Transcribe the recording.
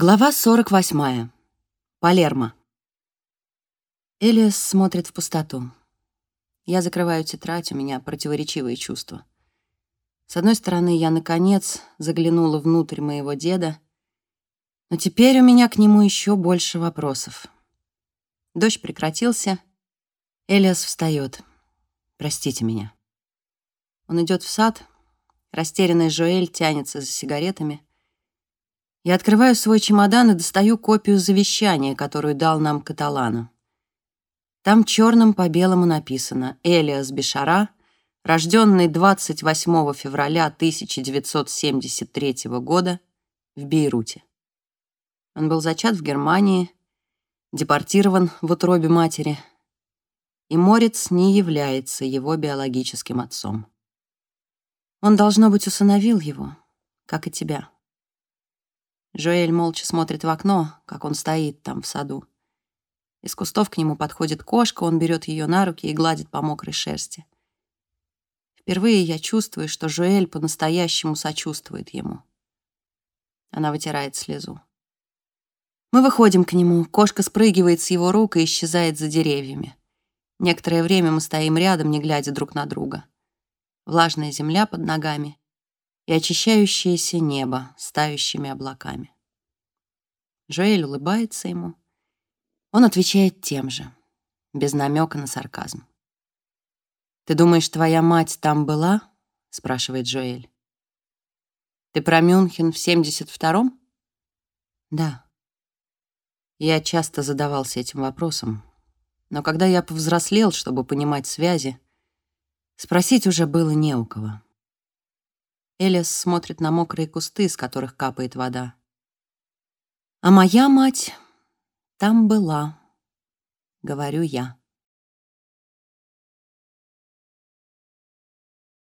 Глава 48. Палермо. Элиас смотрит в пустоту. Я закрываю тетрадь, у меня противоречивые чувства. С одной стороны, я, наконец, заглянула внутрь моего деда, но теперь у меня к нему еще больше вопросов. Дождь прекратился. Элиас встает. «Простите меня». Он идет в сад. Растерянный Жоэль тянется за сигаретами — я открываю свой чемодан и достаю копию завещания, которую дал нам Каталану. Там черным по белому написано «Элиас Бешара, рожденный 28 февраля 1973 года в Бейруте». Он был зачат в Германии, депортирован в утробе матери, и Морец не является его биологическим отцом. Он, должно быть, усыновил его, как и тебя. Жоэль молча смотрит в окно, как он стоит там в саду. Из кустов к нему подходит кошка, он берет ее на руки и гладит по мокрой шерсти. Впервые я чувствую, что Жоэль по-настоящему сочувствует ему. Она вытирает слезу. Мы выходим к нему, кошка спрыгивает с его рук и исчезает за деревьями. Некоторое время мы стоим рядом, не глядя друг на друга. Влажная земля под ногами, и очищающееся небо с тающими облаками. Жоэль улыбается ему. Он отвечает тем же, без намека на сарказм. «Ты думаешь, твоя мать там была?» — спрашивает Жоэль. «Ты про Мюнхен в 72-м?» «Да». Я часто задавался этим вопросом, но когда я повзрослел, чтобы понимать связи, спросить уже было не у кого. Элис смотрит на мокрые кусты, с которых капает вода. «А моя мать там была», — говорю я.